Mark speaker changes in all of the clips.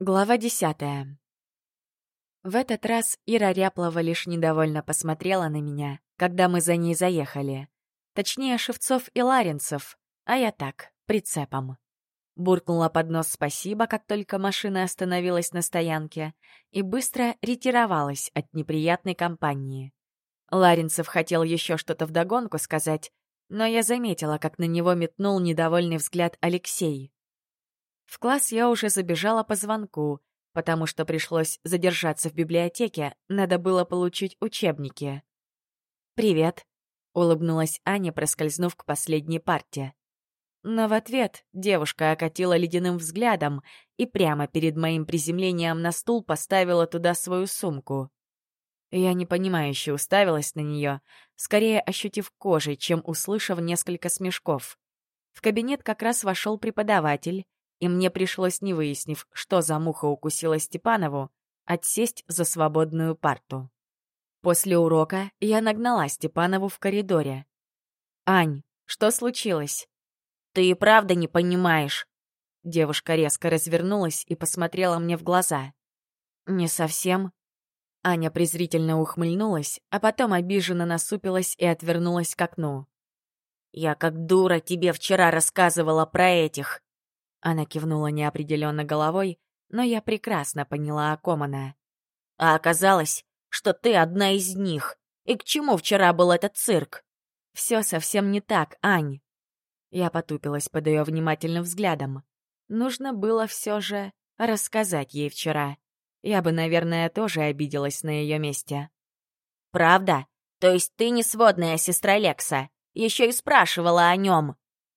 Speaker 1: Глава десятая. В этот раз Ира Ряплова лишь недовольно посмотрела на меня, когда мы за ней заехали. Точнее, Шевцов и Ларинцев, а я так, прицепом. Буркнула под нос спасибо, как только машина остановилась на стоянке, и быстро ретировалась от неприятной компании. Ларинцев хотел еще что-то вдогонку сказать, но я заметила, как на него метнул недовольный взгляд Алексей. В класс я уже забежала по звонку, потому что пришлось задержаться в библиотеке, надо было получить учебники. «Привет», — улыбнулась Аня, проскользнув к последней парте. Но в ответ девушка окатила ледяным взглядом и прямо перед моим приземлением на стул поставила туда свою сумку. Я непонимающе уставилась на нее, скорее ощутив кожей, чем услышав несколько смешков. В кабинет как раз вошел преподаватель и мне пришлось, не выяснив, что за муха укусила Степанову, отсесть за свободную парту. После урока я нагнала Степанову в коридоре. «Ань, что случилось?» «Ты и правда не понимаешь?» Девушка резко развернулась и посмотрела мне в глаза. «Не совсем». Аня презрительно ухмыльнулась, а потом обиженно насупилась и отвернулась к окну. «Я как дура тебе вчера рассказывала про этих. Она кивнула неопределенно головой, но я прекрасно поняла, о ком она. «А оказалось, что ты одна из них. И к чему вчера был этот цирк?» «Все совсем не так, Ань». Я потупилась под ее внимательным взглядом. Нужно было все же рассказать ей вчера. Я бы, наверное, тоже обиделась на ее месте. «Правда? То есть ты не сводная сестра Лекса? Еще и спрашивала о нем?»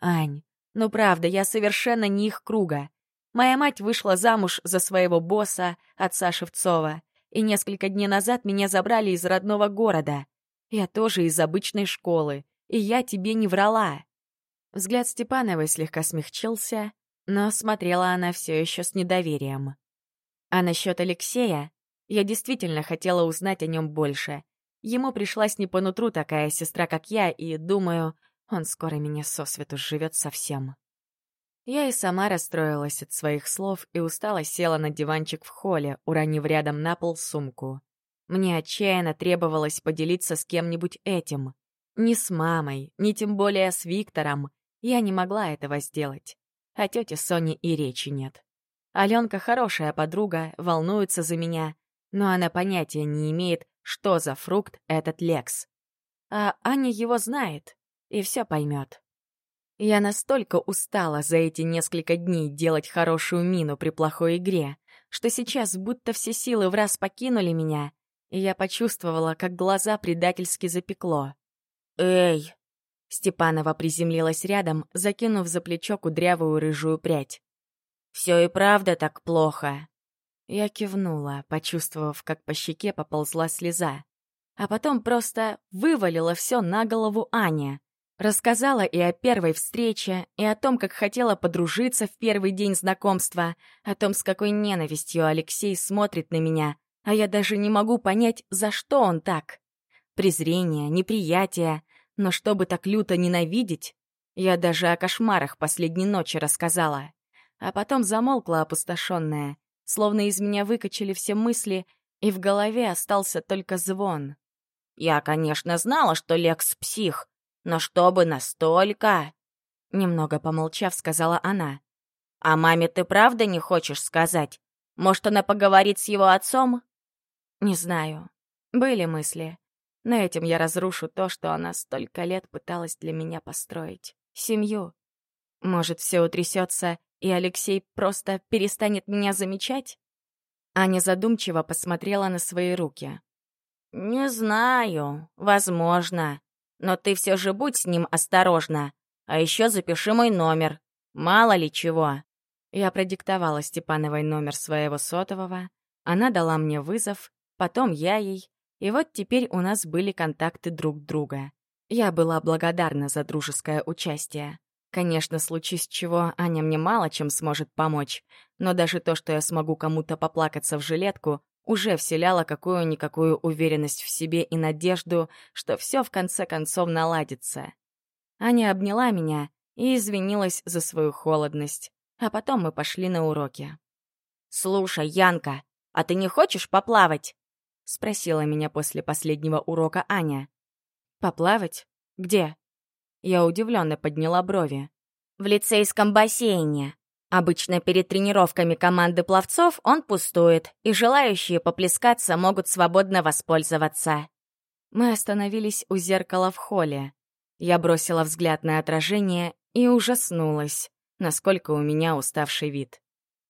Speaker 1: «Ань, ну правда, я совершенно не их круга. Моя мать вышла замуж за своего босса, отца Шевцова, и несколько дней назад меня забрали из родного города. Я тоже из обычной школы, и я тебе не врала. Взгляд Степановой слегка смягчился, но смотрела она все еще с недоверием. А насчет Алексея, я действительно хотела узнать о нем больше. Ему пришлась не по нутру такая сестра, как я, и, думаю, он скоро меня сосвету живет совсем. Я и сама расстроилась от своих слов и устало села на диванчик в холле, уронив рядом на пол сумку. Мне отчаянно требовалось поделиться с кем-нибудь этим. Ни с мамой, ни тем более с Виктором. Я не могла этого сделать. О тете Соне и речи нет. Аленка хорошая подруга, волнуется за меня, но она понятия не имеет, что за фрукт этот Лекс. А Аня его знает, и все поймет. Я настолько устала за эти несколько дней делать хорошую мину при плохой игре, что сейчас будто все силы в раз покинули меня, и я почувствовала, как глаза предательски запекло. «Эй!» Степанова приземлилась рядом, закинув за плечо кудрявую рыжую прядь. «Все и правда так плохо!» Я кивнула, почувствовав, как по щеке поползла слеза. А потом просто вывалила все на голову Аня. Рассказала и о первой встрече, и о том, как хотела подружиться в первый день знакомства, о том, с какой ненавистью Алексей смотрит на меня, а я даже не могу понять, за что он так. Презрение, неприятие, но чтобы так люто ненавидеть, я даже о кошмарах последней ночи рассказала. А потом замолкла опустошенная, словно из меня выкачали все мысли, и в голове остался только звон. Я, конечно, знала, что Лекс — псих, но чтобы настолько...» Немного помолчав, сказала она. «А маме ты правда не хочешь сказать? Может, она поговорит с его отцом?» «Не знаю. Были мысли. Но этим я разрушу то, что она столько лет пыталась для меня построить. Семью. Может, все утрясется, и Алексей просто перестанет меня замечать?» Аня задумчиво посмотрела на свои руки. «Не знаю. Возможно. Но ты все же будь с ним осторожна. А еще запиши мой номер. Мало ли чего». Я продиктовала Степановой номер своего сотового. Она дала мне вызов, потом я ей. И вот теперь у нас были контакты друг друга. Я была благодарна за дружеское участие. Конечно, случись чего, Аня мне мало чем сможет помочь, но даже то, что я смогу кому-то поплакаться в жилетку, уже вселяла какую-никакую уверенность в себе и надежду, что все в конце концов наладится. Аня обняла меня и извинилась за свою холодность, а потом мы пошли на уроки.
Speaker 2: «Слушай, Янка, а ты не хочешь поплавать?» — спросила меня после последнего урока Аня.
Speaker 1: «Поплавать? Где?» Я удивленно подняла брови.
Speaker 2: «В лицейском бассейне. Обычно перед тренировками команды пловцов он пустует, и желающие поплескаться могут свободно воспользоваться».
Speaker 1: Мы остановились у зеркала в холле. Я бросила взгляд на отражение и ужаснулась, насколько у меня уставший вид.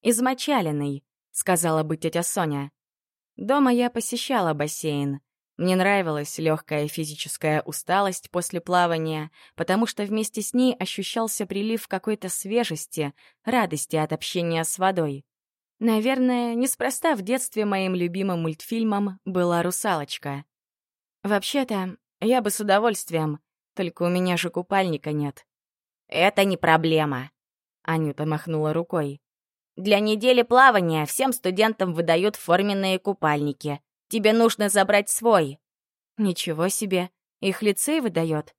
Speaker 1: «Измочаленный», — сказала бы тетя Соня. Дома я посещала бассейн. Мне нравилась легкая физическая усталость после плавания, потому что вместе с ней ощущался прилив какой-то свежести, радости от общения с водой. Наверное, неспроста в детстве моим любимым мультфильмом была «Русалочка». Вообще-то, я бы с удовольствием, только у меня же купальника нет.
Speaker 2: «Это не проблема», — Анюта махнула рукой. «Для недели плавания всем студентам выдают форменные купальники. Тебе нужно забрать свой».
Speaker 1: «Ничего себе, их лицей выдает?»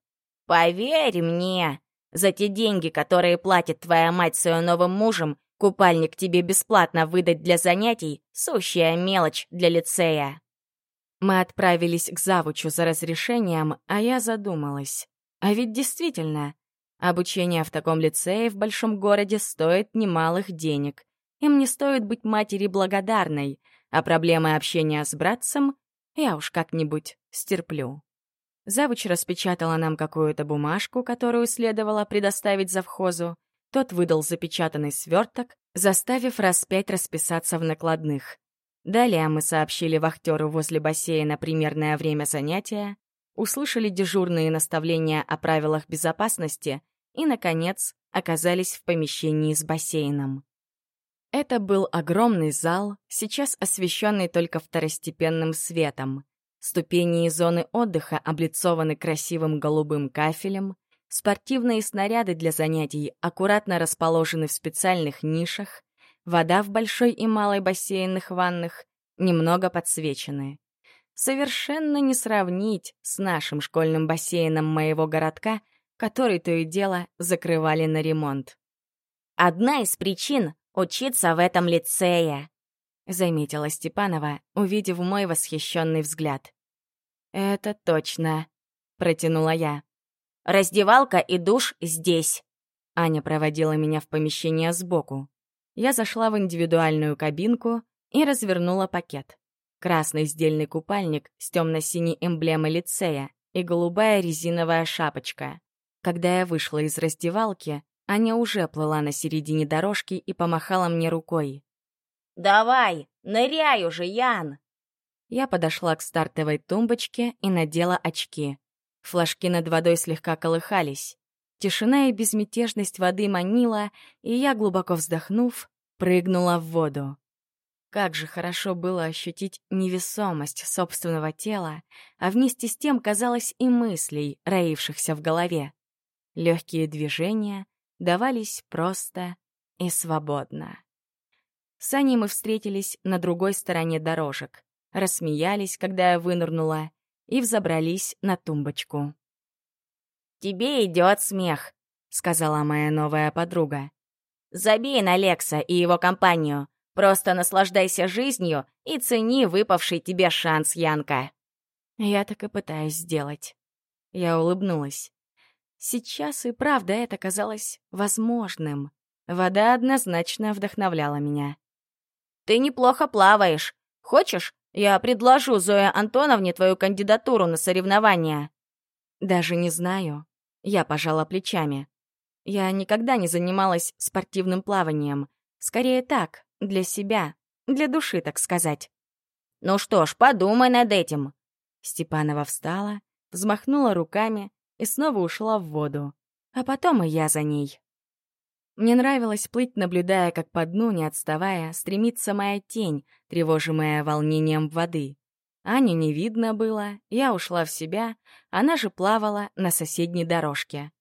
Speaker 2: «Поверь мне, за те деньги, которые платит твоя мать с ее новым мужем, купальник тебе бесплатно выдать для занятий — сущая мелочь для лицея».
Speaker 1: Мы отправились к завучу за разрешением, а я задумалась. А ведь действительно, обучение в таком лицее в большом городе стоит немалых денег. Им не стоит быть матери благодарной, а проблемы общения с братцем я уж как-нибудь стерплю. Завуч распечатала нам какую-то бумажку, которую следовало предоставить завхозу. Тот выдал запечатанный сверток, заставив раз пять расписаться в накладных. Далее мы сообщили вахтеру возле бассейна примерное время занятия, услышали дежурные наставления о правилах безопасности и, наконец, оказались в помещении с бассейном. Это был огромный зал, сейчас освещенный только второстепенным светом. Ступени и зоны отдыха облицованы красивым голубым кафелем, спортивные снаряды для занятий аккуратно расположены в специальных нишах, Вода в большой и малой бассейнных ваннах немного подсвечены. Совершенно не сравнить с нашим школьным бассейном моего городка, который то и дело закрывали на ремонт.
Speaker 2: «Одна из причин — учиться в этом лицее», —
Speaker 1: заметила Степанова, увидев мой восхищенный взгляд. «Это точно», — протянула я.
Speaker 2: «Раздевалка и душ здесь».
Speaker 1: Аня проводила меня в помещение сбоку я зашла в индивидуальную кабинку и развернула пакет. Красный сдельный купальник с темно-синей эмблемой лицея и голубая резиновая шапочка. Когда я вышла из раздевалки, Аня уже плыла на середине дорожки и помахала мне рукой.
Speaker 2: «Давай, ныряй уже, Ян!»
Speaker 1: Я подошла к стартовой тумбочке и надела очки. Флажки над водой слегка колыхались. Тишина и безмятежность воды манила, и я, глубоко вздохнув, прыгнула в воду. Как же хорошо было ощутить невесомость собственного тела, а вместе с тем, казалось, и мыслей, роившихся в голове. Легкие движения давались просто и свободно. С Аней мы встретились на другой стороне дорожек, рассмеялись, когда я вынырнула, и взобрались на тумбочку.
Speaker 2: «Тебе идет смех», — сказала моя новая подруга. «Забей на Лекса и его компанию. Просто наслаждайся жизнью и цени выпавший тебе шанс, Янка».
Speaker 1: Я так и пытаюсь сделать. Я улыбнулась. Сейчас и правда это казалось возможным. Вода однозначно вдохновляла меня.
Speaker 2: «Ты неплохо плаваешь. Хочешь, я предложу Зое Антоновне твою кандидатуру на соревнования?»
Speaker 1: «Даже не знаю. Я пожала плечами. Я никогда не занималась спортивным плаванием. Скорее так, для себя, для души, так сказать.
Speaker 2: «Ну что ж, подумай над этим».
Speaker 1: Степанова встала, взмахнула руками и снова ушла в воду. А потом и я за ней. Мне нравилось плыть, наблюдая, как по дну, не отставая, стремится моя тень, тревожимая волнением воды. Аню не видно было, я ушла в себя, она же плавала на соседней дорожке.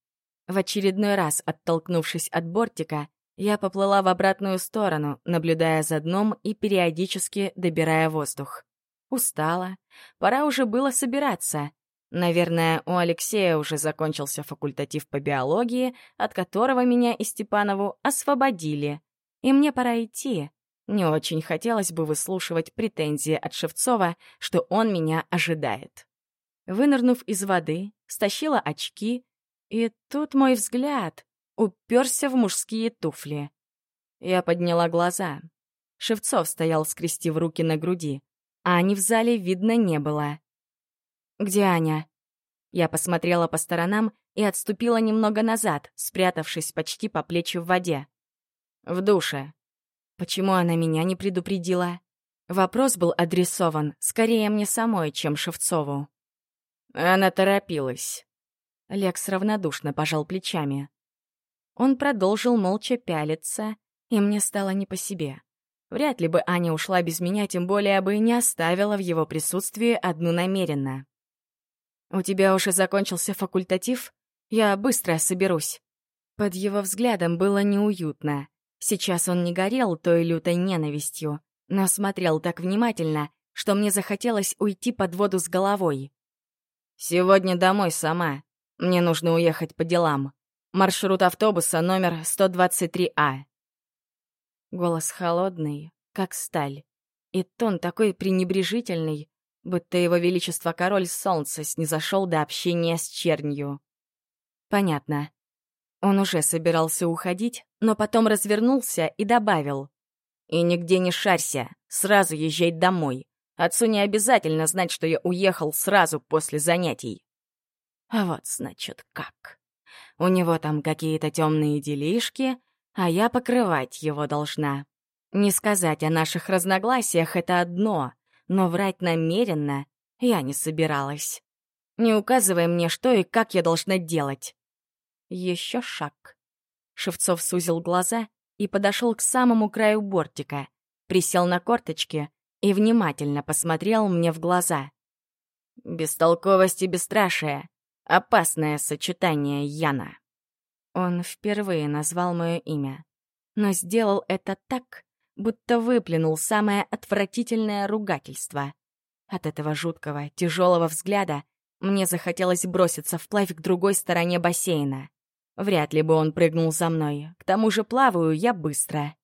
Speaker 1: В очередной раз, оттолкнувшись от бортика, я поплыла в обратную сторону, наблюдая за дном и периодически добирая воздух. Устала. Пора уже было собираться. Наверное, у Алексея уже закончился факультатив по биологии, от которого меня и Степанову освободили. И мне пора идти.
Speaker 2: Не очень хотелось бы выслушивать претензии от Шевцова, что он меня ожидает. Вынырнув из воды, стащила очки, и тут мой взгляд уперся в мужские туфли. Я подняла глаза. Шевцов стоял, скрестив руки на груди. А Ани в зале видно не было. «Где Аня?» Я посмотрела по сторонам и отступила немного назад, спрятавшись почти по плечи в воде. «В душе». Почему она меня не предупредила? Вопрос был адресован скорее мне самой, чем Шевцову. Она торопилась. Лекс равнодушно пожал плечами. Он продолжил молча пялиться, и мне стало не по себе. Вряд ли бы Аня ушла без меня, тем более бы не оставила в его присутствии одну намеренно. «У тебя уже закончился факультатив? Я быстро соберусь». Под его взглядом было неуютно. Сейчас он не горел той лютой ненавистью, но смотрел так внимательно, что мне захотелось уйти под воду с головой. «Сегодня домой сама. Мне нужно уехать по делам. Маршрут автобуса номер 123А». Голос холодный, как сталь. И тон такой пренебрежительный, будто его величество король солнца снизошел до общения с чернью. Понятно. Он уже собирался уходить, но потом развернулся и добавил. «И нигде не шарься, сразу езжай домой. Отцу не обязательно знать, что я уехал сразу после занятий». А вот, значит, как. У него там какие-то темные делишки, а я покрывать его должна. Не сказать о наших разногласиях — это одно, но врать намеренно я не собиралась. Не указывай мне, что и как я должна делать. Еще шаг. Шевцов сузил глаза и подошел к самому краю бортика, присел на корточки и внимательно посмотрел мне в глаза. Бестолковость и бесстрашие — опасное сочетание, Яна. Он впервые назвал мое имя, но сделал это так, будто выплюнул самое отвратительное ругательство. От этого жуткого, тяжелого взгляда мне захотелось броситься вплавь к другой стороне бассейна. Вряд ли бы он прыгнул за мной, к тому же плаваю я быстро.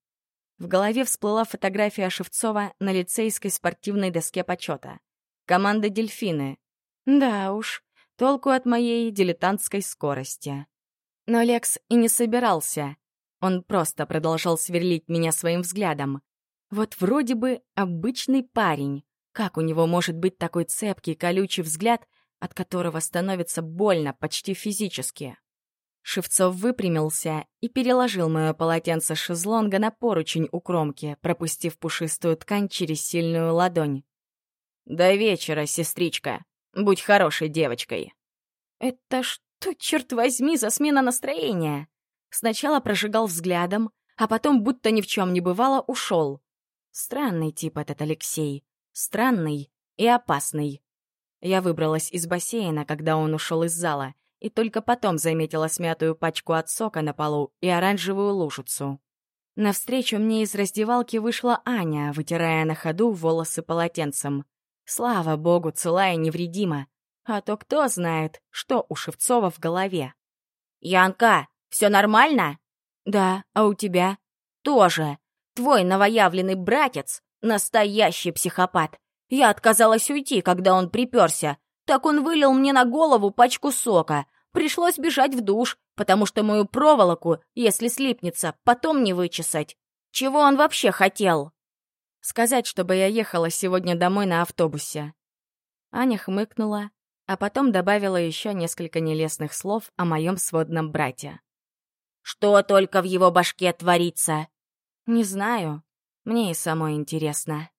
Speaker 2: В голове всплыла фотография Шевцова на лицейской спортивной доске почета. Команда «Дельфины». Да уж, толку от моей дилетантской скорости. Но Лекс и не собирался. Он просто продолжал сверлить меня своим взглядом. Вот вроде бы обычный парень. Как у него может быть такой цепкий, колючий взгляд, от которого становится больно почти физически? Шевцов выпрямился и переложил мое полотенце шезлонга на поручень у кромки, пропустив пушистую ткань через сильную ладонь. «До вечера, сестричка. Будь хорошей девочкой». «Это что, черт возьми, за смена настроения?» Сначала прожигал взглядом, а потом, будто ни в чем не бывало, ушел. Странный тип этот Алексей. Странный и опасный. Я выбралась из бассейна, когда он ушел из зала, и только потом заметила смятую пачку от сока на полу и оранжевую лужицу. Навстречу мне из раздевалки вышла Аня, вытирая на ходу волосы полотенцем. Слава богу, целая и невредима. А то кто знает, что у Шевцова в голове. «Янка, все нормально?» «Да, а у тебя?» «Тоже. Твой новоявленный братец — настоящий психопат. Я отказалась уйти, когда он приперся. Так он вылил мне на голову пачку сока. Пришлось бежать в душ, потому что мою проволоку, если слипнется, потом не вычесать. Чего он вообще хотел?» «Сказать, чтобы я ехала сегодня домой на автобусе». Аня хмыкнула, а потом добавила еще несколько нелестных слов о моем сводном брате. Что только в его башке творится? Не знаю. Мне и самой интересно.